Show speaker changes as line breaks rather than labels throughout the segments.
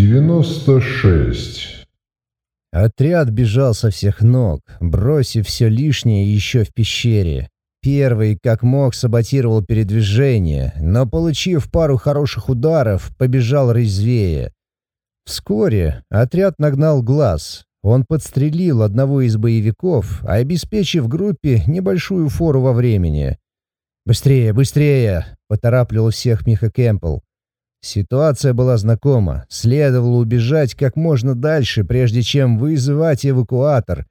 96.
Отряд бежал со всех ног, бросив все лишнее еще в пещере. Первый, как мог, саботировал передвижение, но, получив пару хороших ударов, побежал резвее. Вскоре отряд нагнал глаз. Он подстрелил одного из боевиков, обеспечив группе небольшую фору во времени. «Быстрее, быстрее!» — поторапливал всех Миха Кэмпбелл. Ситуация была знакома. Следовало убежать как можно дальше, прежде чем вызывать эвакуатор.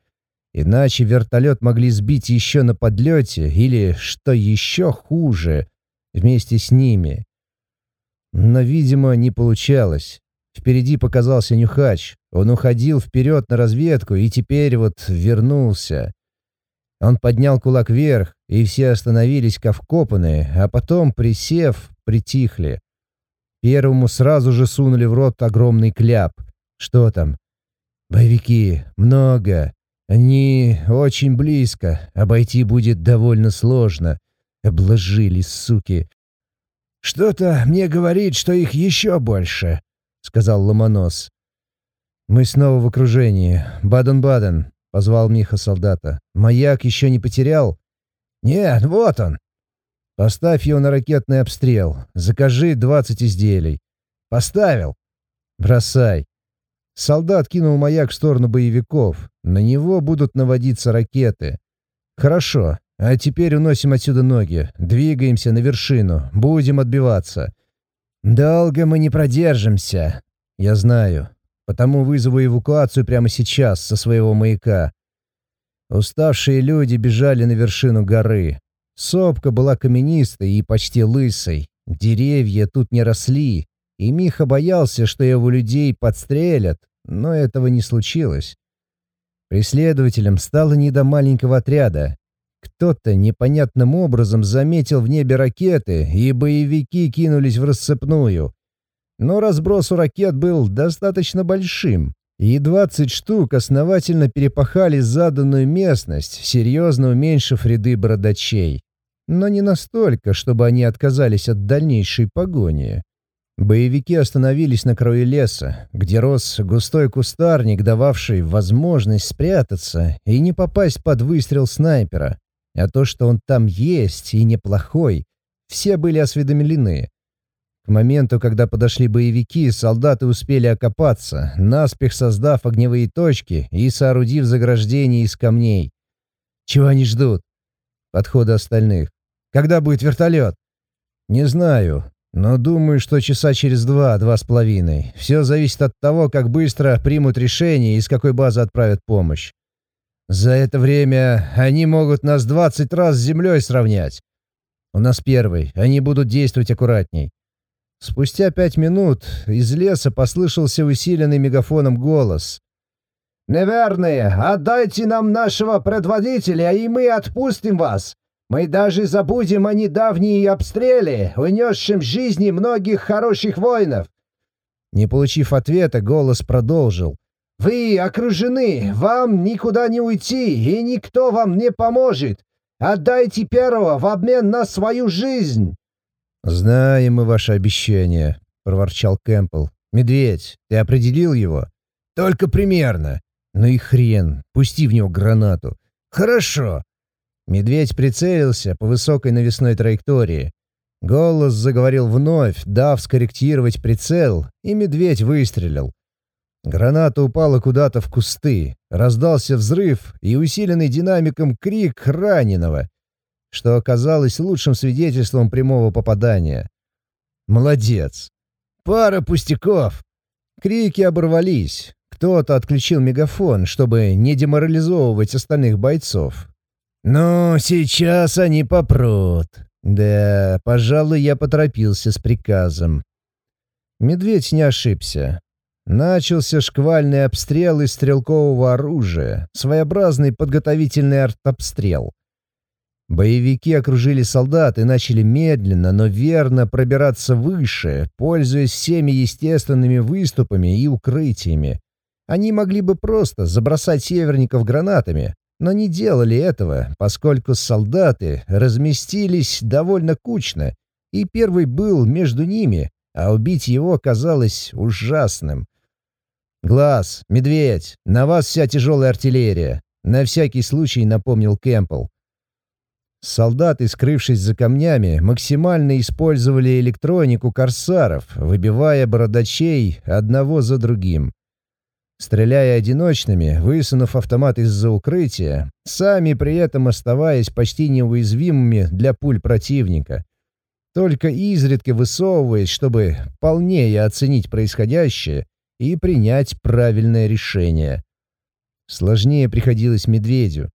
Иначе вертолет могли сбить еще на подлете или, что еще хуже, вместе с ними. Но, видимо, не получалось. Впереди показался Нюхач. Он уходил вперед на разведку и теперь вот вернулся. Он поднял кулак вверх, и все остановились как вкопанные, а потом, присев, притихли. Первому сразу же сунули в рот огромный кляп. Что там? Боевики. Много. Они очень близко. Обойти будет довольно сложно. Обложили, суки. «Что-то мне говорит, что их еще больше», — сказал Ломонос. «Мы снова в окружении. Баден-Баден», — позвал Миха солдата. «Маяк еще не потерял?» «Нет, вот он», Поставь его на ракетный обстрел. Закажи 20 изделий. Поставил. Бросай. Солдат кинул маяк в сторону боевиков. На него будут наводиться ракеты. Хорошо. А теперь уносим отсюда ноги. Двигаемся на вершину. Будем отбиваться. Долго мы не продержимся. Я знаю. Потому вызову эвакуацию прямо сейчас со своего маяка. Уставшие люди бежали на вершину горы. Сопка была каменистой и почти лысой. Деревья тут не росли, и Миха боялся, что его людей подстрелят, но этого не случилось. Преследователем стало не до маленького отряда. Кто-то непонятным образом заметил в небе ракеты, и боевики кинулись в рассыпную. Но разброс у ракет был достаточно большим, и двадцать штук основательно перепахали заданную местность, серьезно уменьшив ряды бородачей но не настолько, чтобы они отказались от дальнейшей погони. Боевики остановились на краю леса, где рос густой кустарник, дававший возможность спрятаться и не попасть под выстрел снайпера. А то, что он там есть и неплохой, все были осведомлены. К моменту, когда подошли боевики, солдаты успели окопаться, наспех создав огневые точки и соорудив заграждение из камней. Чего они ждут? Подхода остальных. Когда будет вертолет?» «Не знаю, но думаю, что часа через два, два с половиной. Все зависит от того, как быстро примут решение и с какой базы отправят помощь. За это время они могут нас двадцать раз с землей сравнять. У нас первый, они будут действовать аккуратней». Спустя пять минут из леса послышался усиленный мегафоном голос. «Неверные, отдайте нам нашего предводителя, и мы отпустим вас. Мы даже забудем о недавней обстреле, унесшем жизни многих хороших воинов». Не получив ответа, голос продолжил. «Вы окружены, вам никуда не уйти, и никто вам не поможет. Отдайте первого в обмен на свою жизнь». «Знаем мы ваше обещание», — проворчал Кэмпбелл. «Медведь, ты определил его?» «Только примерно». «Ну и хрен, пусти в него гранату». «Хорошо. Медведь прицелился по высокой навесной траектории. Голос заговорил вновь, дав скорректировать прицел, и медведь выстрелил. Граната упала куда-то в кусты, раздался взрыв и усиленный динамиком крик раненого, что оказалось лучшим свидетельством прямого попадания. «Молодец! Пара пустяков!» Крики оборвались. Кто-то отключил мегафон, чтобы не деморализовывать остальных бойцов. «Ну, сейчас они попрут. Да, пожалуй, я поторопился с приказом». Медведь не ошибся. Начался шквальный обстрел из стрелкового оружия, своеобразный подготовительный артобстрел. Боевики окружили солдат и начали медленно, но верно пробираться выше, пользуясь всеми естественными выступами и укрытиями. Они могли бы просто забросать северников гранатами, но не делали этого, поскольку солдаты разместились довольно кучно, и первый был между ними, а убить его казалось ужасным. «Глаз, медведь, на вас вся тяжелая артиллерия», — на всякий случай напомнил Кэмпл. Солдаты, скрывшись за камнями, максимально использовали электронику корсаров, выбивая бородачей одного за другим. Стреляя одиночными, высунув автомат из-за укрытия, сами при этом оставаясь почти неуязвимыми для пуль противника. Только изредка высовываясь, чтобы полнее оценить происходящее и принять правильное решение. Сложнее приходилось медведю.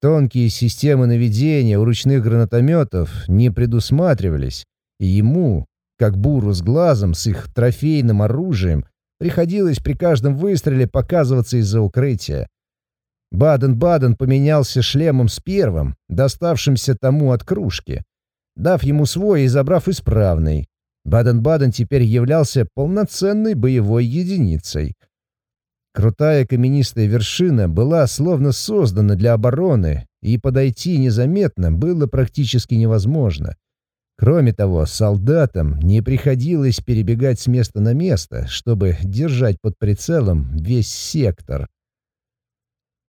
Тонкие системы наведения у ручных гранатометов не предусматривались, и ему, как буру с глазом с их трофейным оружием, приходилось при каждом выстреле показываться из-за укрытия. Баден-Баден поменялся шлемом с первым, доставшимся тому от кружки, дав ему свой и забрав исправный. Баден-Баден теперь являлся полноценной боевой единицей — Крутая каменистая вершина была словно создана для обороны, и подойти незаметно было практически невозможно. Кроме того, солдатам не приходилось перебегать с места на место, чтобы держать под прицелом весь сектор.